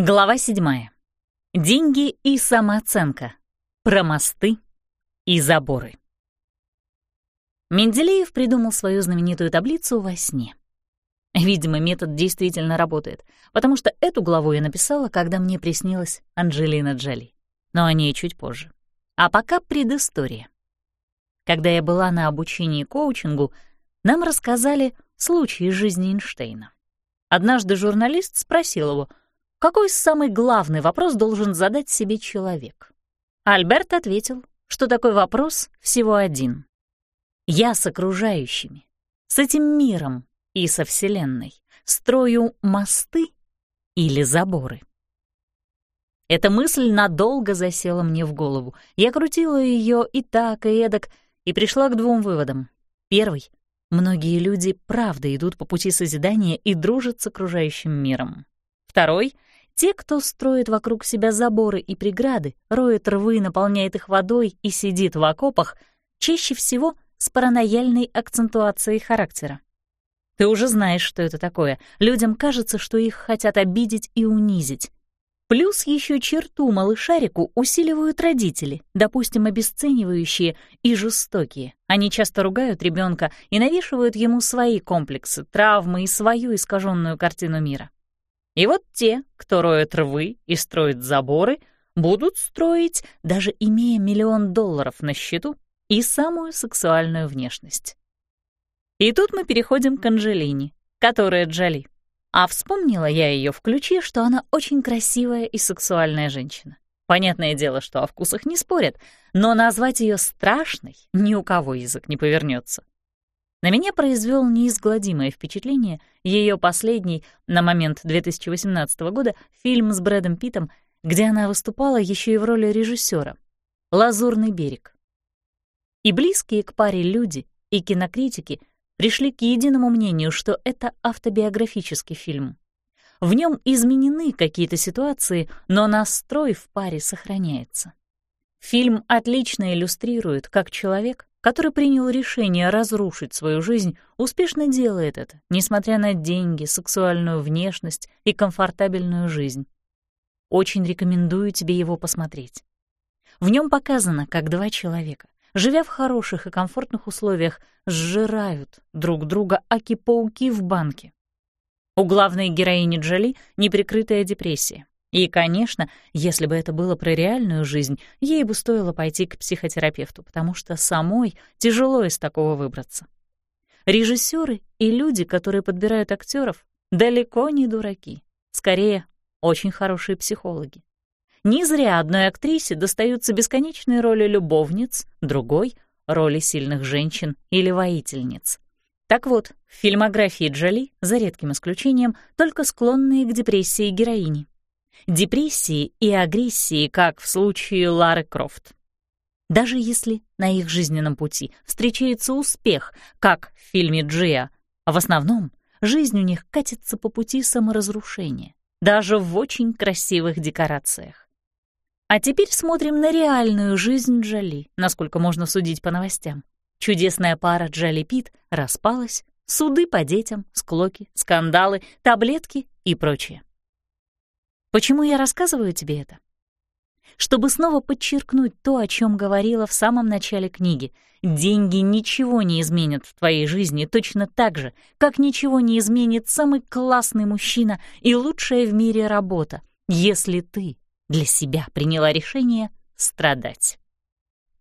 Глава 7. Деньги и самооценка. Про мосты и заборы. Менделеев придумал свою знаменитую таблицу во сне. Видимо, метод действительно работает, потому что эту главу я написала, когда мне приснилась Анджелина Джоли. Но о ней чуть позже. А пока предыстория. Когда я была на обучении коучингу, нам рассказали случай из жизни Эйнштейна. Однажды журналист спросил его — какой самый главный вопрос должен задать себе человек? Альберт ответил, что такой вопрос всего один. Я с окружающими, с этим миром и со Вселенной строю мосты или заборы? Эта мысль надолго засела мне в голову. Я крутила ее и так, и эдак, и пришла к двум выводам. Первый — многие люди правда идут по пути созидания и дружат с окружающим миром. Второй — те, кто строит вокруг себя заборы и преграды, роет рвы, наполняет их водой и сидит в окопах, чаще всего с паранояльной акцентуацией характера. Ты уже знаешь, что это такое. Людям кажется, что их хотят обидеть и унизить. Плюс еще черту малышарику усиливают родители, допустим, обесценивающие и жестокие. Они часто ругают ребенка и навешивают ему свои комплексы, травмы и свою искаженную картину мира. И вот те, кто роет рвы и строит заборы, будут строить, даже имея миллион долларов на счету и самую сексуальную внешность. И тут мы переходим к Анжелине, которая Джоли. А вспомнила я ее в ключе, что она очень красивая и сексуальная женщина. Понятное дело, что о вкусах не спорят, но назвать ее страшной ни у кого язык не повернется. На меня произвел неизгладимое впечатление ее последний, на момент 2018 года, фильм с Брэдом Питтом, где она выступала еще и в роли режиссера «Лазурный берег». И близкие к паре люди, и кинокритики пришли к единому мнению, что это автобиографический фильм. В нем изменены какие-то ситуации, но настрой в паре сохраняется. Фильм отлично иллюстрирует, как человек, который принял решение разрушить свою жизнь, успешно делает это, несмотря на деньги, сексуальную внешность и комфортабельную жизнь. Очень рекомендую тебе его посмотреть. В нем показано, как два человека, живя в хороших и комфортных условиях, сжирают друг друга аки-пауки в банке. У главной героини Джоли неприкрытая депрессия. И, конечно, если бы это было про реальную жизнь, ей бы стоило пойти к психотерапевту, потому что самой тяжело из такого выбраться. Режиссеры и люди, которые подбирают актеров, далеко не дураки. Скорее, очень хорошие психологи. Не зря одной актрисе достаются бесконечные роли любовниц, другой — роли сильных женщин или воительниц. Так вот, в фильмографии Джоли, за редким исключением, только склонные к депрессии героини депрессии и агрессии, как в случае Лары Крофт. Даже если на их жизненном пути встречается успех, как в фильме «Джиа», в основном жизнь у них катится по пути саморазрушения, даже в очень красивых декорациях. А теперь смотрим на реальную жизнь Джоли, насколько можно судить по новостям. Чудесная пара Джоли Пит распалась, суды по детям, склоки, скандалы, таблетки и прочее. Почему я рассказываю тебе это? Чтобы снова подчеркнуть то, о чем говорила в самом начале книги. Деньги ничего не изменят в твоей жизни точно так же, как ничего не изменит самый классный мужчина и лучшая в мире работа, если ты для себя приняла решение страдать.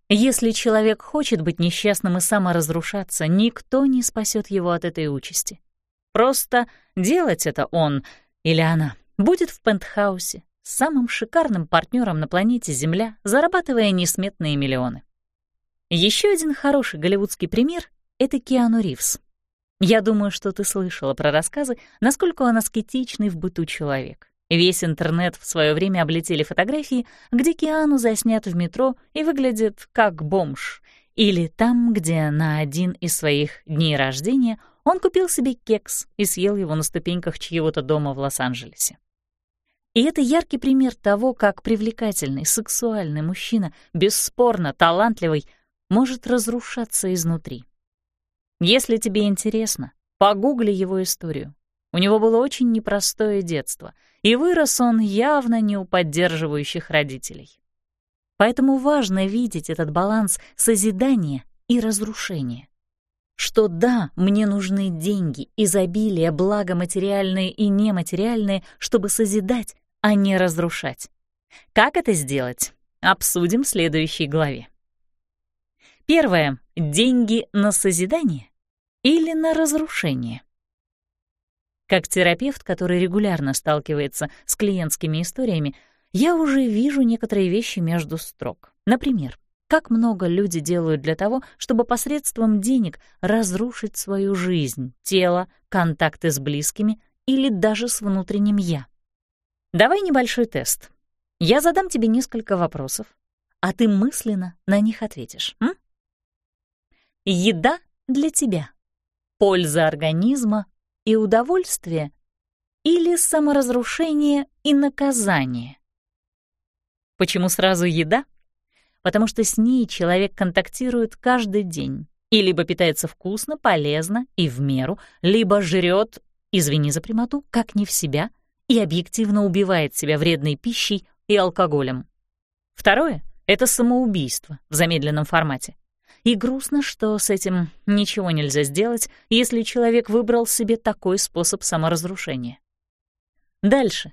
Если человек хочет быть несчастным и саморазрушаться, никто не спасет его от этой участи. Просто делать это он или она будет в пентхаусе с самым шикарным партнером на планете Земля, зарабатывая несметные миллионы. Еще один хороший голливудский пример — это Киану Ривз. Я думаю, что ты слышала про рассказы, насколько он аскетичный в быту человек. Весь интернет в свое время облетели фотографии, где Киану заснят в метро и выглядит как бомж, или там, где на один из своих дней рождения он купил себе кекс и съел его на ступеньках чьего-то дома в Лос-Анджелесе. И это яркий пример того, как привлекательный, сексуальный мужчина, бесспорно талантливый, может разрушаться изнутри. Если тебе интересно, погугли его историю. У него было очень непростое детство, и вырос он явно не у поддерживающих родителей. Поэтому важно видеть этот баланс созидания и разрушения. Что да, мне нужны деньги, изобилие, благо материальные и нематериальные, чтобы созидать, а не разрушать. Как это сделать? Обсудим в следующей главе. Первое. Деньги на созидание или на разрушение? Как терапевт, который регулярно сталкивается с клиентскими историями, я уже вижу некоторые вещи между строк. Например, как много люди делают для того, чтобы посредством денег разрушить свою жизнь, тело, контакты с близкими или даже с внутренним «я». Давай небольшой тест. Я задам тебе несколько вопросов, а ты мысленно на них ответишь. М? Еда для тебя. Польза организма и удовольствие или саморазрушение и наказание? Почему сразу еда? Потому что с ней человек контактирует каждый день и либо питается вкусно, полезно и в меру, либо жрет, извини за прямоту, как не в себя, и объективно убивает себя вредной пищей и алкоголем. Второе — это самоубийство в замедленном формате. И грустно, что с этим ничего нельзя сделать, если человек выбрал себе такой способ саморазрушения. Дальше.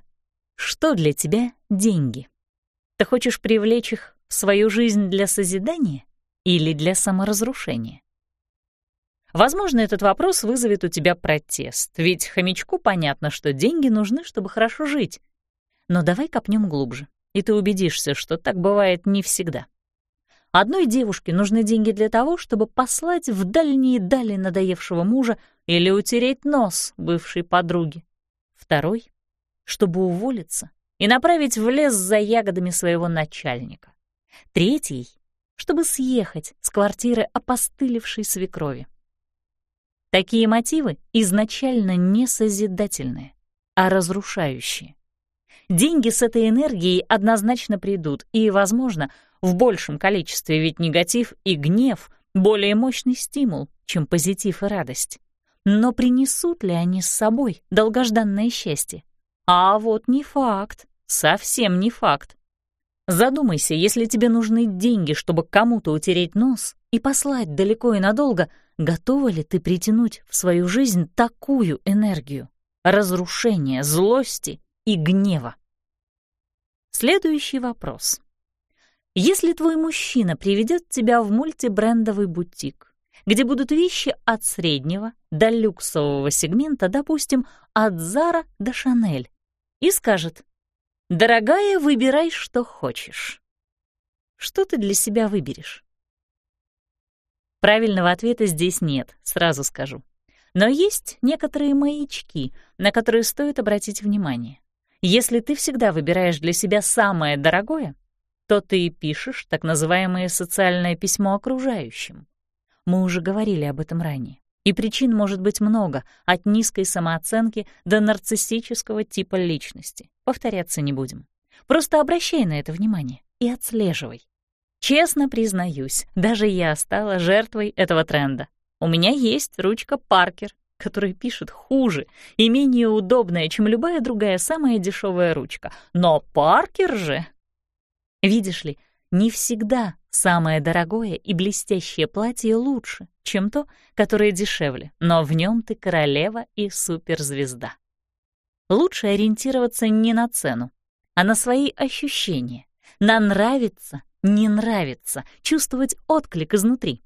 Что для тебя деньги? Ты хочешь привлечь их в свою жизнь для созидания или для саморазрушения? Возможно, этот вопрос вызовет у тебя протест, ведь хомячку понятно, что деньги нужны, чтобы хорошо жить. Но давай копнем глубже, и ты убедишься, что так бывает не всегда. Одной девушке нужны деньги для того, чтобы послать в дальние дали надоевшего мужа или утереть нос бывшей подруги. Второй — чтобы уволиться и направить в лес за ягодами своего начальника. Третий — чтобы съехать с квартиры опостылевшей свекрови. Такие мотивы изначально не созидательные, а разрушающие. Деньги с этой энергией однозначно придут, и, возможно, в большем количестве, ведь негатив и гнев — более мощный стимул, чем позитив и радость. Но принесут ли они с собой долгожданное счастье? А вот не факт, совсем не факт. Задумайся, если тебе нужны деньги, чтобы кому-то утереть нос и послать далеко и надолго, готова ли ты притянуть в свою жизнь такую энергию разрушения, злости и гнева? Следующий вопрос. Если твой мужчина приведет тебя в мультибрендовый бутик, где будут вещи от среднего до люксового сегмента, допустим, от Zara до Chanel, и скажет «Дорогая, выбирай, что хочешь». Что ты для себя выберешь? Правильного ответа здесь нет, сразу скажу. Но есть некоторые маячки, на которые стоит обратить внимание. Если ты всегда выбираешь для себя самое дорогое, то ты пишешь так называемое социальное письмо окружающим. Мы уже говорили об этом ранее. И причин может быть много, от низкой самооценки до нарциссического типа личности. Повторяться не будем. Просто обращай на это внимание и отслеживай. Честно признаюсь, даже я стала жертвой этого тренда. У меня есть ручка Паркер, которая пишет хуже и менее удобная, чем любая другая самая дешевая ручка. Но Паркер же Видишь ли, не всегда самое дорогое и блестящее платье лучше, чем то, которое дешевле, но в нем ты королева и суперзвезда. Лучше ориентироваться не на цену, а на свои ощущения, на нравится, не нравится, чувствовать отклик изнутри.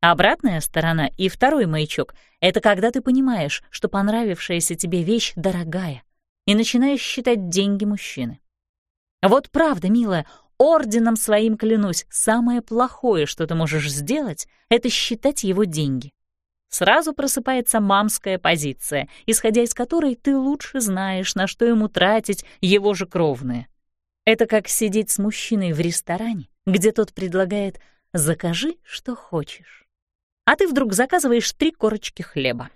Обратная сторона и второй маячок — это когда ты понимаешь, что понравившаяся тебе вещь дорогая, и начинаешь считать деньги мужчины. Вот правда, милая, орденом своим клянусь, самое плохое, что ты можешь сделать, это считать его деньги. Сразу просыпается мамская позиция, исходя из которой ты лучше знаешь, на что ему тратить его же кровные. Это как сидеть с мужчиной в ресторане, где тот предлагает «закажи, что хочешь». А ты вдруг заказываешь три корочки хлеба.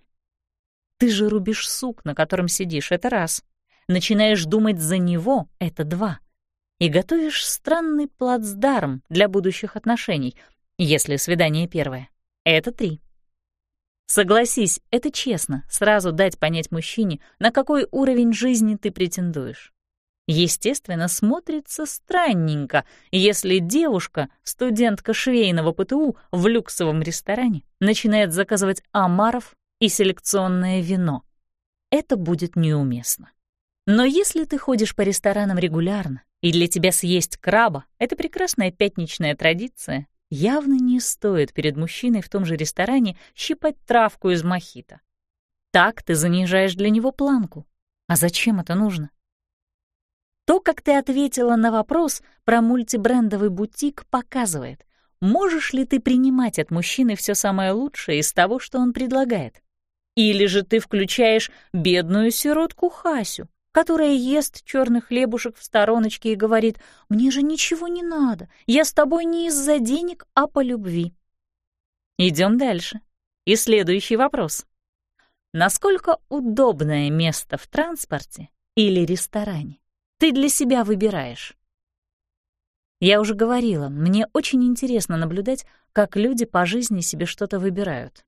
Ты же рубишь сук, на котором сидишь, это раз. Начинаешь думать за него, это два и готовишь странный плацдарм для будущих отношений, если свидание первое. Это три. Согласись, это честно, сразу дать понять мужчине, на какой уровень жизни ты претендуешь. Естественно, смотрится странненько, если девушка, студентка швейного ПТУ в люксовом ресторане, начинает заказывать омаров и селекционное вино. Это будет неуместно. Но если ты ходишь по ресторанам регулярно, и для тебя съесть краба — это прекрасная пятничная традиция, явно не стоит перед мужчиной в том же ресторане щипать травку из мохито. Так ты занижаешь для него планку. А зачем это нужно? То, как ты ответила на вопрос про мультибрендовый бутик, показывает, можешь ли ты принимать от мужчины все самое лучшее из того, что он предлагает. Или же ты включаешь бедную сиротку Хасю, которая ест черный хлебушек в стороночке и говорит, «Мне же ничего не надо, я с тобой не из-за денег, а по любви». Идем дальше. И следующий вопрос. Насколько удобное место в транспорте или ресторане ты для себя выбираешь? Я уже говорила, мне очень интересно наблюдать, как люди по жизни себе что-то выбирают.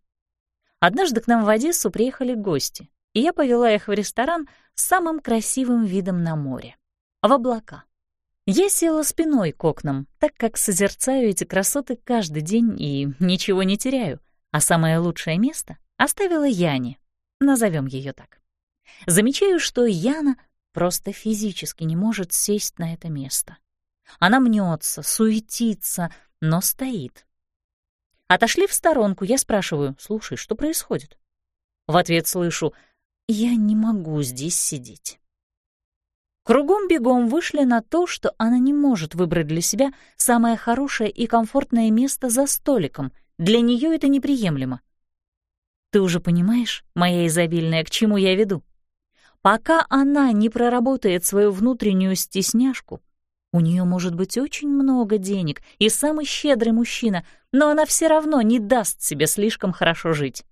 Однажды к нам в Одессу приехали гости, и я повела их в ресторан с самым красивым видом на море — в облака. Я села спиной к окнам, так как созерцаю эти красоты каждый день и ничего не теряю, а самое лучшее место оставила Яне, назовем ее так. Замечаю, что Яна просто физически не может сесть на это место. Она мнется, суетится, но стоит. Отошли в сторонку, я спрашиваю, «Слушай, что происходит?» В ответ слышу, я не могу здесь сидеть. Кругом-бегом вышли на то, что она не может выбрать для себя самое хорошее и комфортное место за столиком. Для нее это неприемлемо. Ты уже понимаешь, моя изобильная, к чему я веду? Пока она не проработает свою внутреннюю стесняшку, у нее может быть очень много денег и самый щедрый мужчина, но она все равно не даст себе слишком хорошо жить.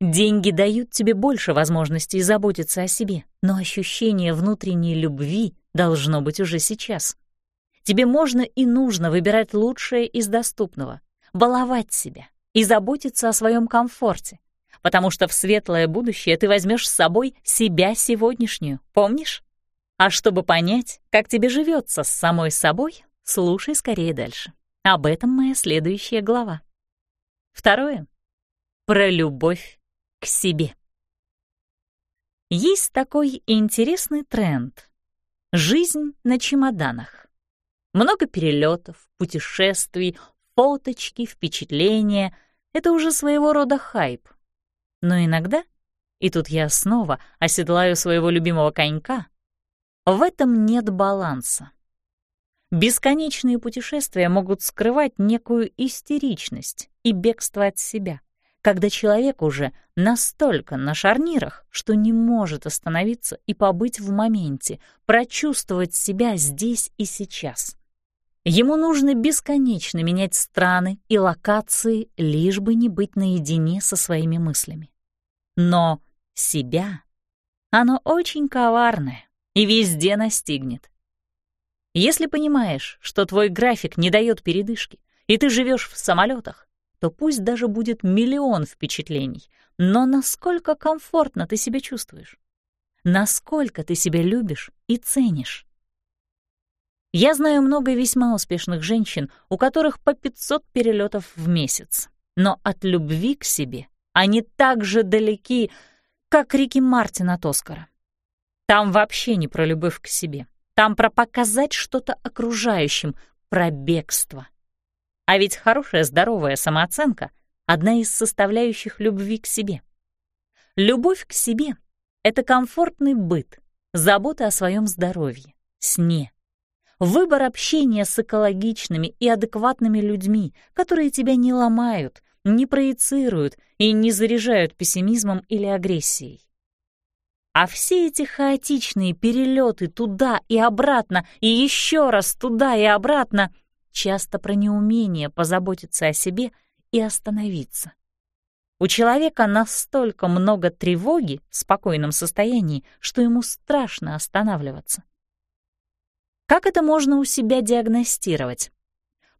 Деньги дают тебе больше возможностей заботиться о себе, но ощущение внутренней любви должно быть уже сейчас. Тебе можно и нужно выбирать лучшее из доступного, баловать себя и заботиться о своем комфорте, потому что в светлое будущее ты возьмешь с собой себя сегодняшнюю, помнишь? А чтобы понять, как тебе живется с самой собой, слушай скорее дальше. Об этом моя следующая глава. Второе. Про любовь к себе. Есть такой интересный тренд — жизнь на чемоданах. Много перелетов, путешествий, фоточки, впечатления — это уже своего рода хайп. Но иногда, и тут я снова оседлаю своего любимого конька, в этом нет баланса. Бесконечные путешествия могут скрывать некую истеричность и бегство от себя когда человек уже настолько на шарнирах, что не может остановиться и побыть в моменте, прочувствовать себя здесь и сейчас. Ему нужно бесконечно менять страны и локации, лишь бы не быть наедине со своими мыслями. Но себя, оно очень коварное и везде настигнет. Если понимаешь, что твой график не дает передышки, и ты живешь в самолетах, то пусть даже будет миллион впечатлений, но насколько комфортно ты себя чувствуешь? Насколько ты себя любишь и ценишь? Я знаю много весьма успешных женщин, у которых по 500 перелетов в месяц, но от любви к себе они так же далеки, как Рики Мартин от Оскара. Там вообще не про любовь к себе. Там про показать что-то окружающим, про бегство. А ведь хорошая здоровая самооценка — одна из составляющих любви к себе. Любовь к себе — это комфортный быт, забота о своем здоровье, сне, выбор общения с экологичными и адекватными людьми, которые тебя не ломают, не проецируют и не заряжают пессимизмом или агрессией. А все эти хаотичные перелеты туда и обратно, и еще раз туда и обратно — часто про неумение позаботиться о себе и остановиться. У человека настолько много тревоги в спокойном состоянии, что ему страшно останавливаться. Как это можно у себя диагностировать?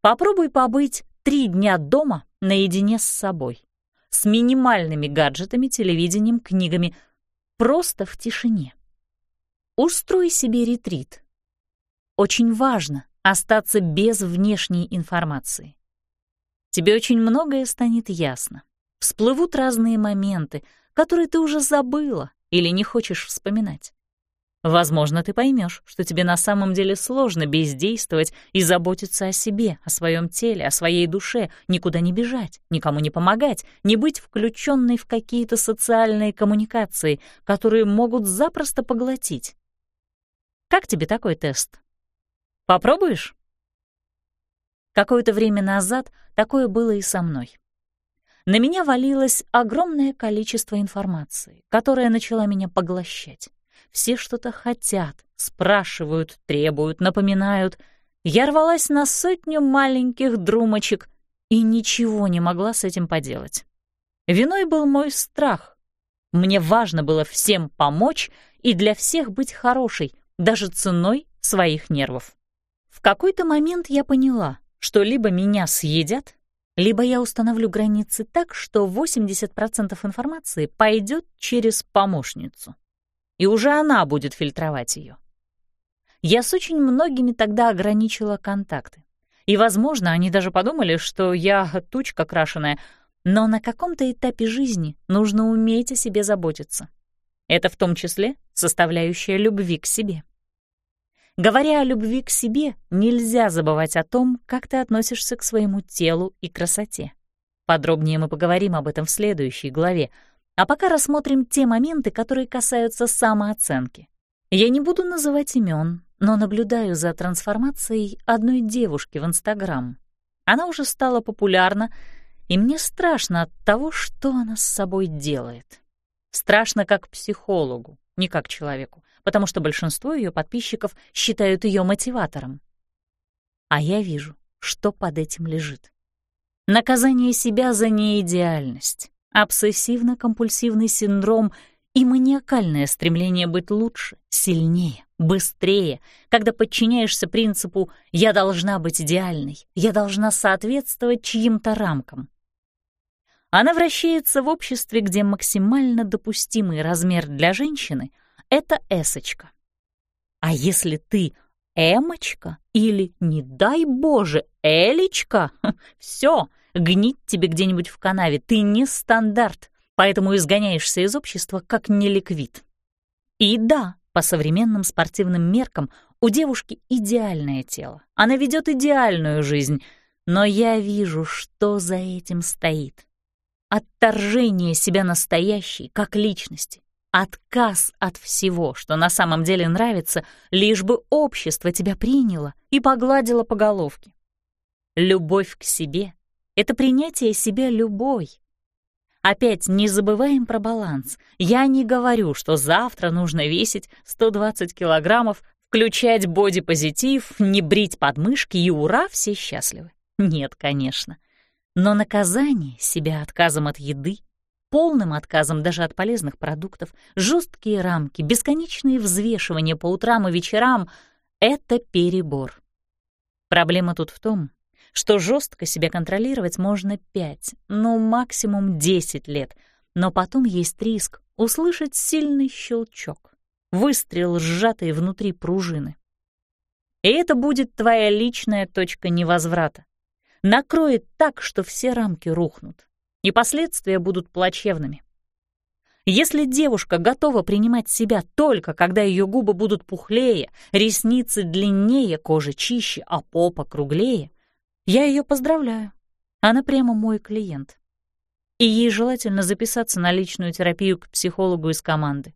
Попробуй побыть три дня дома наедине с собой. с минимальными гаджетами, телевидением, книгами, просто в тишине. Устрой себе ретрит. Очень важно остаться без внешней информации. Тебе очень многое станет ясно. Всплывут разные моменты, которые ты уже забыла или не хочешь вспоминать. Возможно, ты поймешь, что тебе на самом деле сложно бездействовать и заботиться о себе, о своем теле, о своей душе, никуда не бежать, никому не помогать, не быть включенной в какие-то социальные коммуникации, которые могут запросто поглотить. Как тебе такой тест? Попробуешь? Какое-то время назад такое было и со мной. На меня валилось огромное количество информации, которая начала меня поглощать. Все что-то хотят, спрашивают, требуют, напоминают. Я рвалась на сотню маленьких друмочек и ничего не могла с этим поделать. Виной был мой страх. Мне важно было всем помочь и для всех быть хорошей, даже ценой своих нервов. В какой-то момент я поняла, что либо меня съедят, либо я установлю границы так, что 80% информации пойдет через помощницу и уже она будет фильтровать ее. Я с очень многими тогда ограничила контакты. И, возможно, они даже подумали, что я тучка крашеная, но на каком-то этапе жизни нужно уметь о себе заботиться. Это в том числе составляющая любви к себе. Говоря о любви к себе, нельзя забывать о том, как ты относишься к своему телу и красоте. Подробнее мы поговорим об этом в следующей главе, а пока рассмотрим те моменты, которые касаются самооценки. Я не буду называть имен, но наблюдаю за трансформацией одной девушки в Инстаграм. Она уже стала популярна, и мне страшно от того, что она с собой делает. Страшно как психологу, не как человеку, потому что большинство ее подписчиков считают ее мотиватором. А я вижу, что под этим лежит. Наказание себя за неидеальность обсессивно-компульсивный синдром и маниакальное стремление быть лучше, сильнее, быстрее, когда подчиняешься принципу «я должна быть идеальной, я должна соответствовать чьим-то рамкам». Она вращается в обществе, где максимально допустимый размер для женщины — это эсочка. А если ты эмочка или, не дай боже, элечка, все, Гнить тебе где-нибудь в канаве, ты не стандарт, поэтому изгоняешься из общества как неликвид. И да, по современным спортивным меркам у девушки идеальное тело. Она ведет идеальную жизнь, но я вижу, что за этим стоит. Отторжение себя настоящей, как личности. Отказ от всего, что на самом деле нравится, лишь бы общество тебя приняло и погладило по головке. Любовь к себе это принятие себя любой. Опять не забываем про баланс. Я не говорю, что завтра нужно весить 120 килограммов, включать бодипозитив, не брить подмышки и ура, все счастливы. Нет, конечно. Но наказание себя отказом от еды, полным отказом даже от полезных продуктов, жесткие рамки, бесконечные взвешивания по утрам и вечерам — это перебор. Проблема тут в том, что жестко себя контролировать можно 5, ну максимум 10 лет, но потом есть риск услышать сильный щелчок, выстрел, сжатый внутри пружины. И это будет твоя личная точка невозврата. Накроет так, что все рамки рухнут, и последствия будут плачевными. Если девушка готова принимать себя только когда ее губы будут пухлее, ресницы длиннее, кожа чище, а попа круглее, я ее поздравляю. Она прямо мой клиент. И ей желательно записаться на личную терапию к психологу из команды.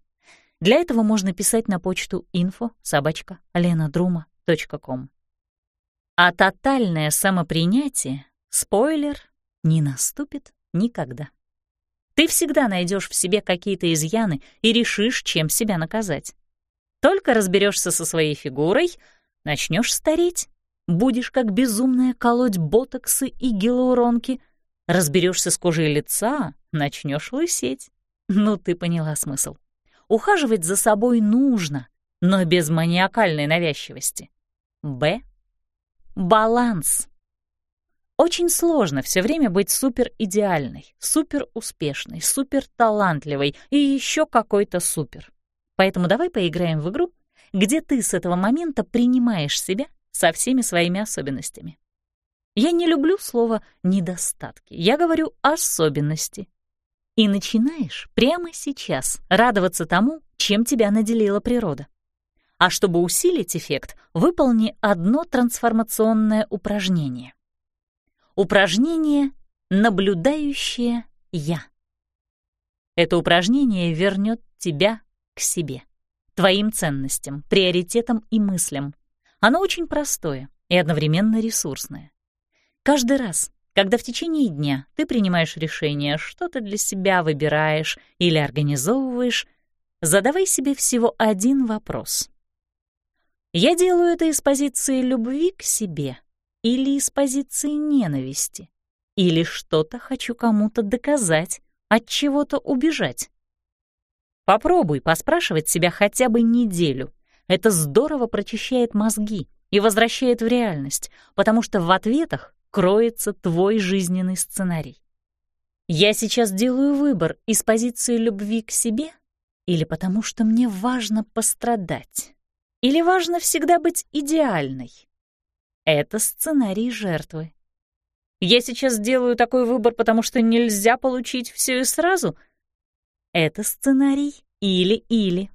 Для этого можно писать на почту info собачка lenadruma.com. А тотальное самопринятие, спойлер, не наступит никогда. Ты всегда найдешь в себе какие-то изъяны и решишь, чем себя наказать. Только разберешься со своей фигурой, начнешь стареть Будешь как безумная колоть ботоксы и гиалуронки. Разберешься с кожей лица, начнешь лысеть. Ну, ты поняла смысл. Ухаживать за собой нужно, но без маниакальной навязчивости. Б. Баланс. Очень сложно все время быть супер идеальной, супер успешной, супер талантливой и еще какой-то супер. Поэтому давай поиграем в игру, где ты с этого момента принимаешь себя со всеми своими особенностями. Я не люблю слово «недостатки», я говорю «особенности». И начинаешь прямо сейчас радоваться тому, чем тебя наделила природа. А чтобы усилить эффект, выполни одно трансформационное упражнение. Упражнение «Наблюдающее Я». Это упражнение вернет тебя к себе, твоим ценностям, приоритетам и мыслям. Оно очень простое и одновременно ресурсное. Каждый раз, когда в течение дня ты принимаешь решение, что ты для себя выбираешь или организовываешь, задавай себе всего один вопрос. Я делаю это из позиции любви к себе — или из позиции ненависти, или что-то хочу кому-то доказать, от чего-то убежать. Попробуй поспрашивать себя хотя бы неделю. Это здорово прочищает мозги и возвращает в реальность, потому что в ответах кроется твой жизненный сценарий. Я сейчас делаю выбор из позиции любви к себе или потому что мне важно пострадать? Или важно всегда быть идеальной? Это сценарий жертвы. Я сейчас делаю такой выбор, потому что нельзя получить все и сразу. Это сценарий или-или.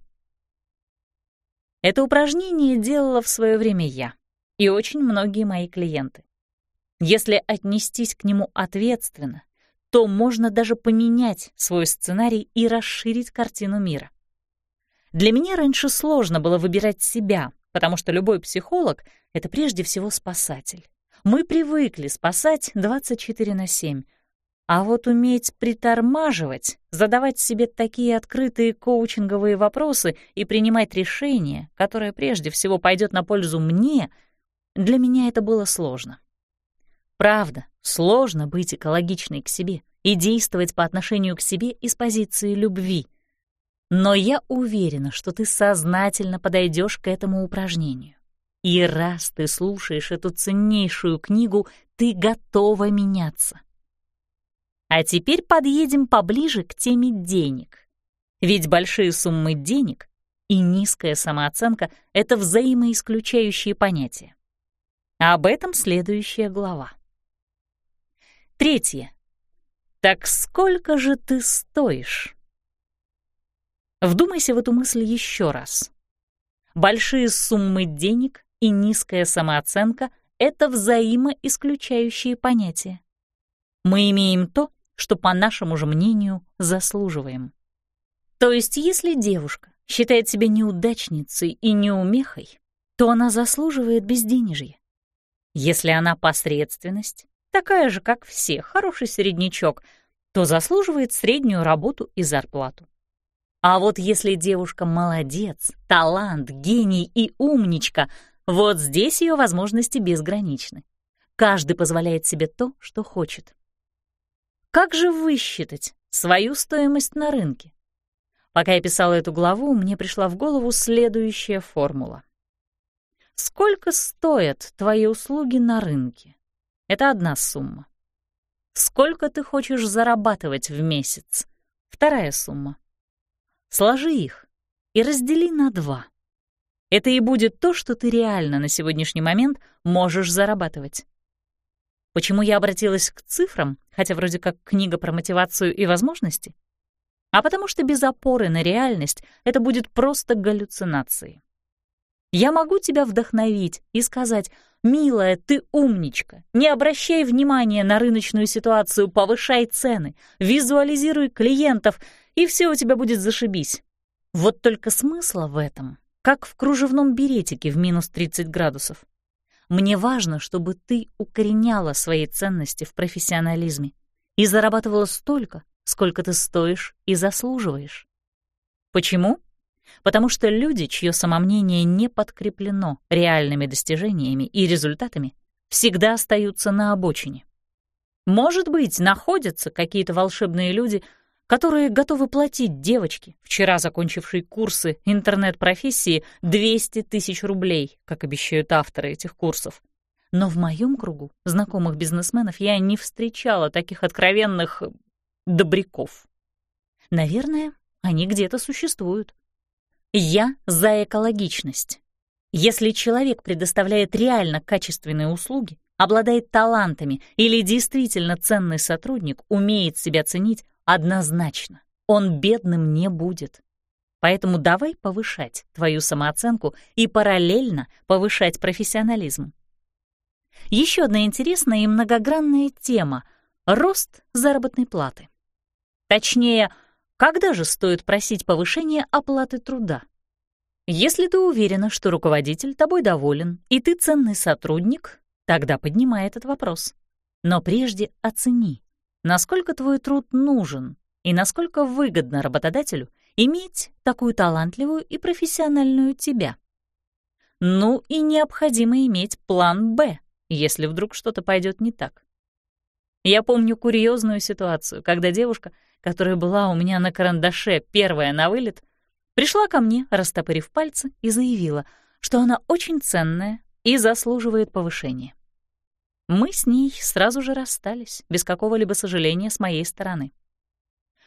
Это упражнение делала в свое время я и очень многие мои клиенты. Если отнестись к нему ответственно, то можно даже поменять свой сценарий и расширить картину мира. Для меня раньше сложно было выбирать себя, потому что любой психолог — это прежде всего спасатель. Мы привыкли спасать 24 на 7. А вот уметь притормаживать, задавать себе такие открытые коучинговые вопросы и принимать решение, которое прежде всего пойдет на пользу мне, для меня это было сложно. Правда, сложно быть экологичной к себе и действовать по отношению к себе из позиции любви — но я уверена, что ты сознательно подойдешь к этому упражнению. И раз ты слушаешь эту ценнейшую книгу, ты готова меняться. А теперь подъедем поближе к теме денег. Ведь большие суммы денег и низкая самооценка — это взаимоисключающие понятия. Об этом следующая глава. Третье. Так сколько же ты стоишь? Вдумайся в эту мысль еще раз. Большие суммы денег и низкая самооценка — это взаимоисключающие понятия. Мы имеем то, что, по нашему же мнению, заслуживаем. То есть, если девушка считает себя неудачницей и неумехой, то она заслуживает безденежья. Если она посредственность, такая же, как все, хороший среднячок, то заслуживает среднюю работу и зарплату. А вот если девушка молодец, талант, гений и умничка, вот здесь ее возможности безграничны. Каждый позволяет себе то, что хочет. Как же высчитать свою стоимость на рынке? Пока я писала эту главу, мне пришла в голову следующая формула. Сколько стоят твои услуги на рынке? Это одна сумма. Сколько ты хочешь зарабатывать в месяц? Вторая сумма. Сложи их и раздели на два. Это и будет то, что ты реально на сегодняшний момент можешь зарабатывать. Почему я обратилась к цифрам, хотя вроде как книга про мотивацию и возможности? А потому что без опоры на реальность это будет просто галлюцинацией. Я могу тебя вдохновить и сказать, «Милая, ты умничка, не обращай внимания на рыночную ситуацию, повышай цены, визуализируй клиентов и все у тебя будет зашибись. Вот только смысла в этом, как в кружевном беретике в минус 30 градусов. Мне важно, чтобы ты укореняла свои ценности в профессионализме и зарабатывала столько, сколько ты стоишь и заслуживаешь. Почему? Потому что люди, чье самомнение не подкреплено реальными достижениями и результатами, всегда остаются на обочине. Может быть, находятся какие-то волшебные люди, которые готовы платить девочке, вчера закончившей курсы интернет-профессии, 200 тысяч рублей, как обещают авторы этих курсов. Но в моем кругу знакомых бизнесменов я не встречала таких откровенных добряков. Наверное, они где-то существуют. Я за экологичность. Если человек предоставляет реально качественные услуги, обладает талантами или действительно ценный сотрудник, умеет себя ценить, однозначно, он бедным не будет. Поэтому давай повышать твою самооценку и параллельно повышать профессионализм. Еще одна интересная и многогранная тема — рост заработной платы. Точнее, когда же стоит просить повышения оплаты труда? Если ты уверена, что руководитель тобой доволен и ты ценный сотрудник, тогда поднимай этот вопрос. Но прежде оцени, насколько твой труд нужен и насколько выгодно работодателю иметь такую талантливую и профессиональную тебя. Ну и необходимо иметь план «Б», если вдруг что-то пойдет не так. Я помню курьезную ситуацию, когда девушка, которая была у меня на карандаше первая на вылет, пришла ко мне, растопырив пальцы, и заявила, что она очень ценная и заслуживает повышения. Мы с ней сразу же расстались, без какого-либо сожаления с моей стороны.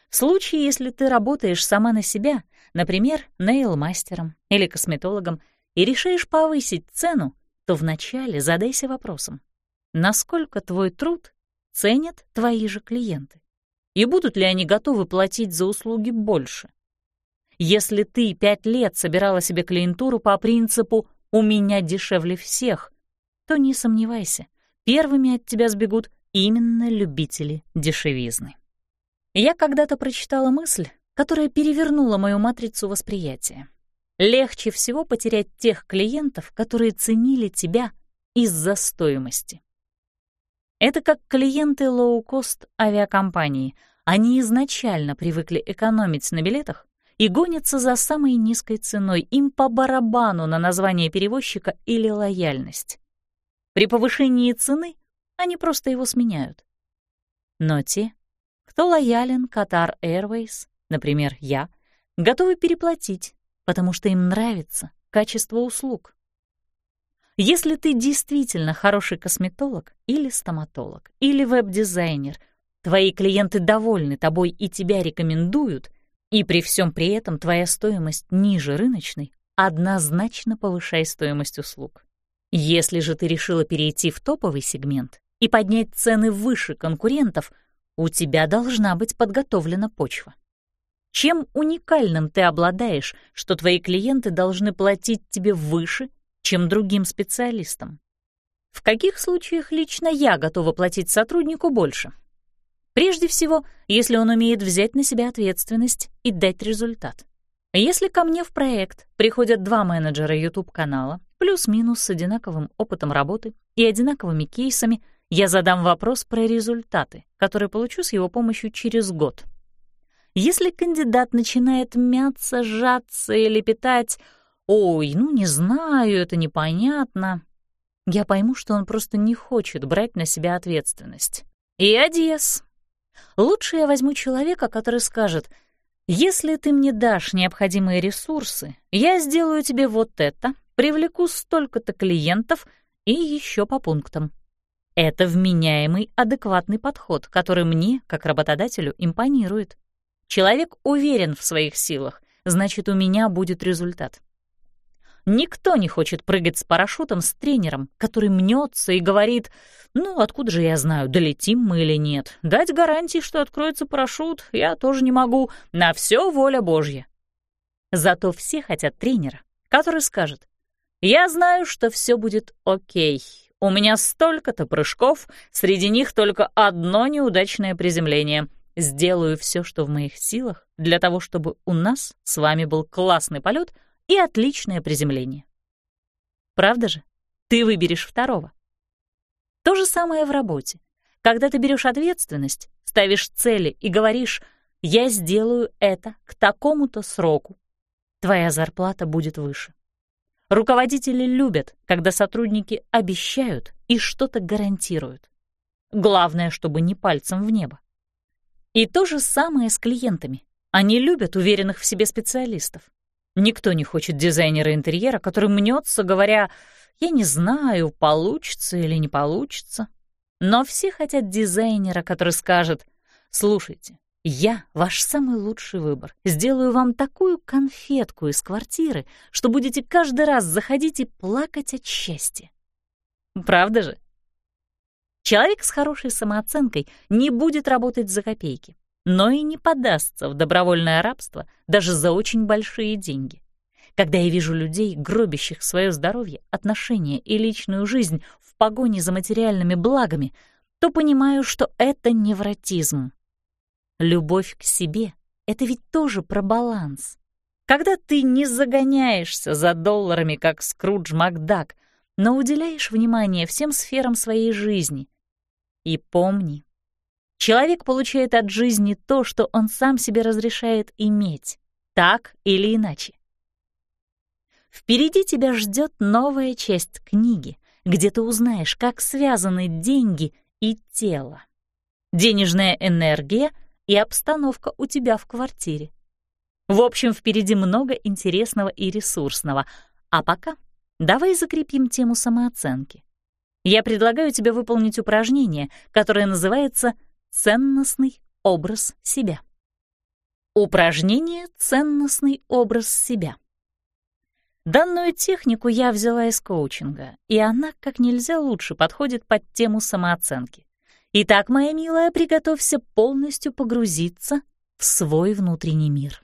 В случае, если ты работаешь сама на себя, например, нейл-мастером или косметологом, и решаешь повысить цену, то вначале задайся вопросом, насколько твой труд ценят твои же клиенты, и будут ли они готовы платить за услуги больше. Если ты пять лет собирала себе клиентуру по принципу «у меня дешевле всех», то не сомневайся, первыми от тебя сбегут именно любители дешевизны. Я когда-то прочитала мысль, которая перевернула мою матрицу восприятия. Легче всего потерять тех клиентов, которые ценили тебя из-за стоимости. Это как клиенты лоу-кост авиакомпании. Они изначально привыкли экономить на билетах и гонятся за самой низкой ценой, им по барабану на название перевозчика или лояльность. При повышении цены они просто его сменяют. Но те, кто лоялен Qatar Airways, например, я, готовы переплатить, потому что им нравится качество услуг. Если ты действительно хороший косметолог или стоматолог, или веб-дизайнер, твои клиенты довольны тобой и тебя рекомендуют — и при всем при этом твоя стоимость ниже рыночной, однозначно повышай стоимость услуг. Если же ты решила перейти в топовый сегмент и поднять цены выше конкурентов, у тебя должна быть подготовлена почва. Чем уникальным ты обладаешь, что твои клиенты должны платить тебе выше, чем другим специалистам? В каких случаях лично я готова платить сотруднику больше? Прежде всего, если он умеет взять на себя ответственность и дать результат. Если ко мне в проект приходят два менеджера YouTube-канала, плюс-минус с одинаковым опытом работы и одинаковыми кейсами, я задам вопрос про результаты, которые получу с его помощью через год. Если кандидат начинает мяться, сжаться или питать «Ой, ну не знаю, это непонятно», я пойму, что он просто не хочет брать на себя ответственность. И адьес, Лучше я возьму человека, который скажет, «Если ты мне дашь необходимые ресурсы, я сделаю тебе вот это, привлеку столько-то клиентов и еще по пунктам». Это вменяемый, адекватный подход, который мне, как работодателю, импонирует. Человек уверен в своих силах, значит, у меня будет результат. Никто не хочет прыгать с парашютом с тренером, который мнется и говорит, «Ну, откуда же я знаю, долетим мы или нет? Дать гарантии, что откроется парашют, я тоже не могу. На все воля Божья». Зато все хотят тренера, который скажет, «Я знаю, что все будет окей. У меня столько-то прыжков, среди них только одно неудачное приземление. Сделаю все, что в моих силах, для того, чтобы у нас с вами был классный полет — и отличное приземление. Правда же? Ты выберешь второго. То же самое в работе. Когда ты берешь ответственность, ставишь цели и говоришь «я сделаю это к такому-то сроку», твоя зарплата будет выше. Руководители любят, когда сотрудники обещают и что-то гарантируют. Главное, чтобы не пальцем в небо. И то же самое с клиентами. Они любят уверенных в себе специалистов. Никто не хочет дизайнера интерьера, который мнется, говоря Я не знаю, получится или не получится. Но все хотят дизайнера, который скажет, «Слушайте, я ваш самый лучший выбор. Сделаю вам такую конфетку из квартиры, что будете каждый раз заходить и плакать от счастья». Правда же? Человек с хорошей самооценкой не будет работать за копейки, но и не подастся в добровольное рабство даже за очень большие деньги. Когда я вижу людей, гробящих свое здоровье, отношения и личную жизнь в погоне за материальными благами, то понимаю, что это невротизм. Любовь к себе — это ведь тоже про баланс. Когда ты не загоняешься за долларами, как Скрудж Макдак, но уделяешь внимание всем сферам своей жизни. И помни, человек получает от жизни то, что он сам себе разрешает иметь, так или иначе. Впереди тебя ждет новая часть книги, где ты узнаешь, как связаны деньги и тело. Денежная энергия и обстановка у тебя в квартире. В общем, впереди много интересного и ресурсного. А пока давай закрепим тему самооценки. Я предлагаю тебе выполнить упражнение, которое называется «Ценностный образ себя». Упражнение «Ценностный образ себя». Данную технику я взяла из коучинга, и она как нельзя лучше подходит под тему самооценки. Итак, моя милая, приготовься полностью погрузиться в свой внутренний мир.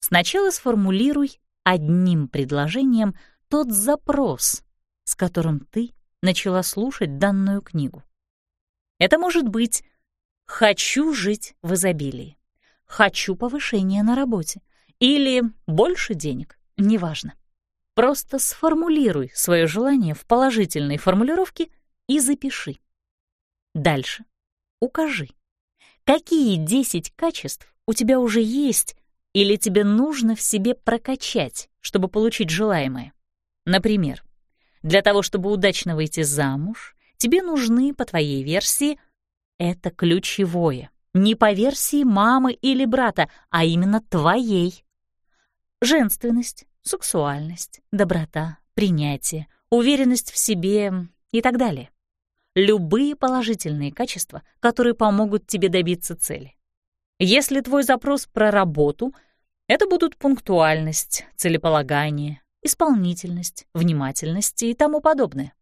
Сначала сформулируй одним предложением тот запрос, с которым ты начала слушать данную книгу. Это может быть «хочу жить в изобилии», «хочу повышения на работе» или «больше денег». Неважно. Просто сформулируй свое желание в положительной формулировке и запиши. Дальше укажи, какие 10 качеств у тебя уже есть или тебе нужно в себе прокачать, чтобы получить желаемое. Например, для того, чтобы удачно выйти замуж, тебе нужны, по твоей версии, это ключевое. Не по версии мамы или брата, а именно твоей. Женственность, сексуальность, доброта, принятие, уверенность в себе и так далее. Любые положительные качества, которые помогут тебе добиться цели. Если твой запрос про работу, это будут пунктуальность, целеполагание, исполнительность, внимательность и тому подобное.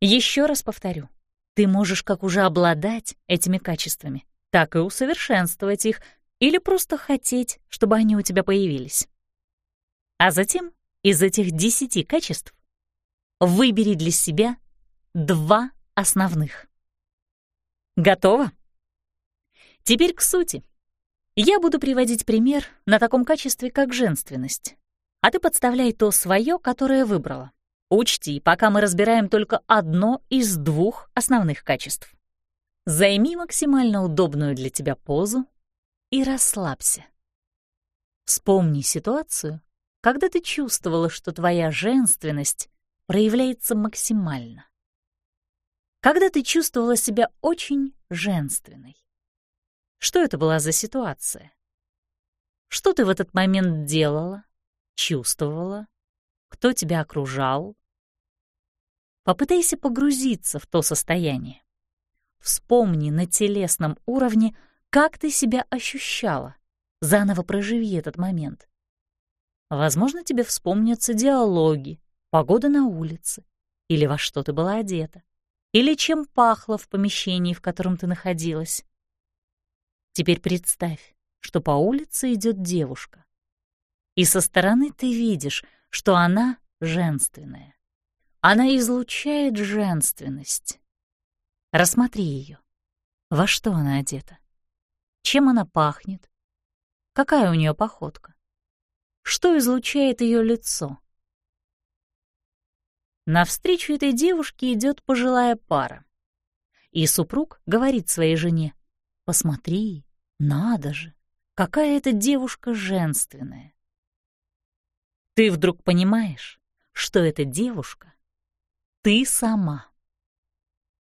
Еще раз повторю, ты можешь как уже обладать этими качествами, так и усовершенствовать их или просто хотеть, чтобы они у тебя появились. А затем из этих десяти качеств выбери для себя два основных. Готово? Теперь к сути. Я буду приводить пример на таком качестве, как женственность. А ты подставляй то свое, которое выбрала. Учти, пока мы разбираем только одно из двух основных качеств. Займи максимально удобную для тебя позу и расслабься. Вспомни ситуацию, когда ты чувствовала, что твоя женственность проявляется максимально. Когда ты чувствовала себя очень женственной. Что это была за ситуация? Что ты в этот момент делала, чувствовала? Кто тебя окружал? Попытайся погрузиться в то состояние. Вспомни на телесном уровне, как ты себя ощущала. Заново проживи этот момент. Возможно, тебе вспомнятся диалоги, погода на улице, или во что ты была одета, или чем пахло в помещении, в котором ты находилась. Теперь представь, что по улице идет девушка, и со стороны ты видишь, что она женственная. Она излучает женственность. Рассмотри ее. Во что она одета? Чем она пахнет? Какая у нее походка? что излучает ее лицо. Навстречу этой девушке идет пожилая пара. И супруг говорит своей жене, «Посмотри, надо же, какая эта девушка женственная». Ты вдруг понимаешь, что эта девушка — ты сама.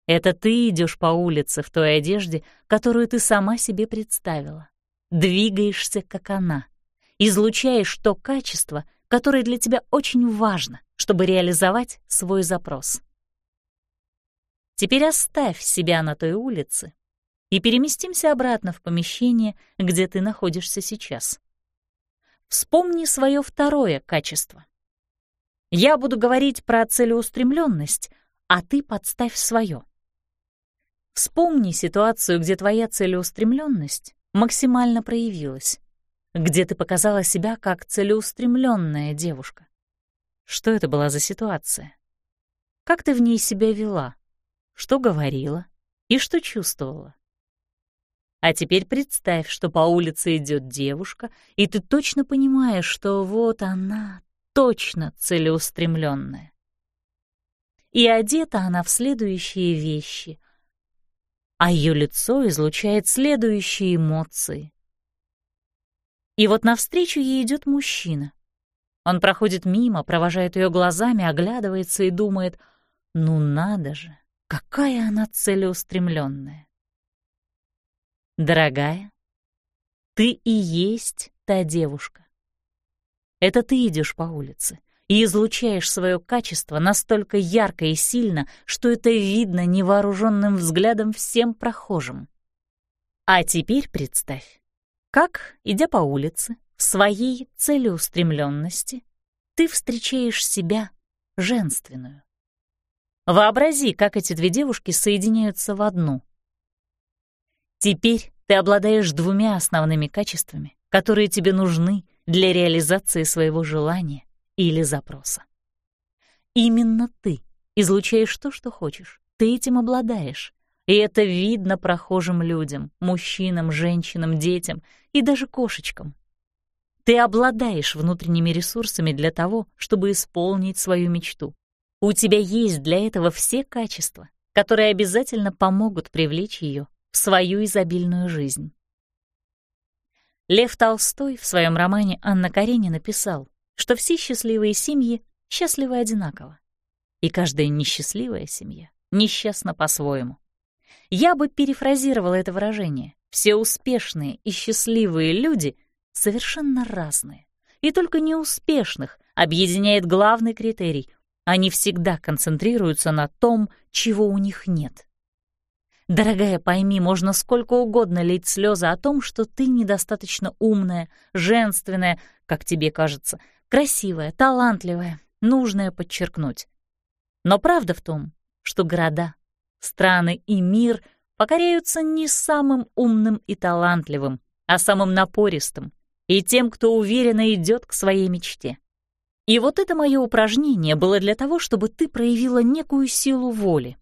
Это ты идешь по улице в той одежде, которую ты сама себе представила. Двигаешься, как она — излучаешь то качество, которое для тебя очень важно, чтобы реализовать свой запрос. Теперь оставь себя на той улице и переместимся обратно в помещение, где ты находишься сейчас. Вспомни свое второе качество. Я буду говорить про целеустремленность, а ты подставь свое. Вспомни ситуацию, где твоя целеустремленность максимально проявилась, где ты показала себя как целеустремленная девушка. Что это была за ситуация? Как ты в ней себя вела? Что говорила и что чувствовала? А теперь представь, что по улице идет девушка, и ты точно понимаешь, что вот она, точно целеустремленная. И одета она в следующие вещи, а ее лицо излучает следующие эмоции. И вот навстречу ей идет мужчина. Он проходит мимо, провожает ее глазами, оглядывается и думает, ну надо же, какая она целеустремленная. Дорогая, ты и есть та девушка. Это ты идешь по улице, и излучаешь свое качество настолько ярко и сильно, что это видно невооруженным взглядом всем прохожим. А теперь представь, как, идя по улице, в своей целеустремленности, ты встречаешь себя женственную. Вообрази, как эти две девушки соединяются в одну. Теперь ты обладаешь двумя основными качествами, которые тебе нужны для реализации своего желания или запроса. Именно ты излучаешь то, что хочешь, ты этим обладаешь. И это видно прохожим людям, мужчинам, женщинам, детям и даже кошечкам. Ты обладаешь внутренними ресурсами для того, чтобы исполнить свою мечту. У тебя есть для этого все качества, которые обязательно помогут привлечь ее в свою изобильную жизнь. Лев Толстой в своем романе «Анна Каренина» написал, что все счастливые семьи счастливы одинаково, и каждая несчастливая семья несчастна по-своему. Я бы перефразировала это выражение. Все успешные и счастливые люди совершенно разные. И только неуспешных объединяет главный критерий — они всегда концентрируются на том, чего у них нет. Дорогая, пойми, можно сколько угодно лить слезы о том, что ты недостаточно умная, женственная, как тебе кажется, красивая, талантливая, нужная подчеркнуть. Но правда в том, что города, страны и мир покоряются не самым умным и талантливым, а самым напористым и тем, кто уверенно идет к своей мечте. И вот это мое упражнение было для того, чтобы ты проявила некую силу воли.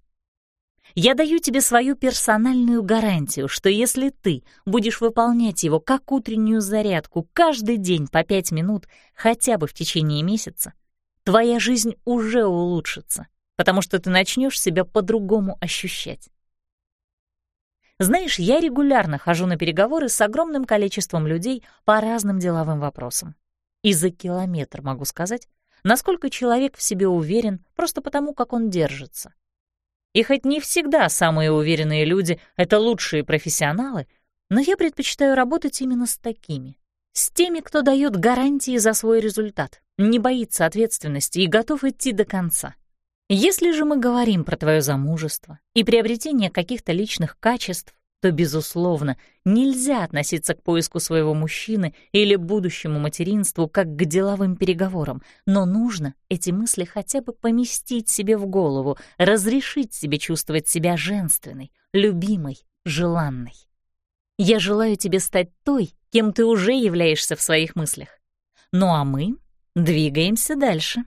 Я даю тебе свою персональную гарантию, что если ты будешь выполнять его как утреннюю зарядку каждый день по пять минут хотя бы в течение месяца, твоя жизнь уже улучшится, потому что ты начнешь себя по-другому ощущать. Знаешь, я регулярно хожу на переговоры с огромным количеством людей по разным деловым вопросам. И за километр могу сказать, насколько человек в себе уверен просто потому, как он держится. И хоть не всегда самые уверенные люди — это лучшие профессионалы, но я предпочитаю работать именно с такими. С теми, кто дает гарантии за свой результат, не боится ответственности и готов идти до конца. Если же мы говорим про твое замужество и приобретение каких-то личных качеств, то, безусловно, нельзя относиться к поиску своего мужчины или будущему материнству как к деловым переговорам, но нужно эти мысли хотя бы поместить себе в голову, разрешить себе чувствовать себя женственной, любимой, желанной. Я желаю тебе стать той, кем ты уже являешься в своих мыслях. Ну а мы двигаемся дальше.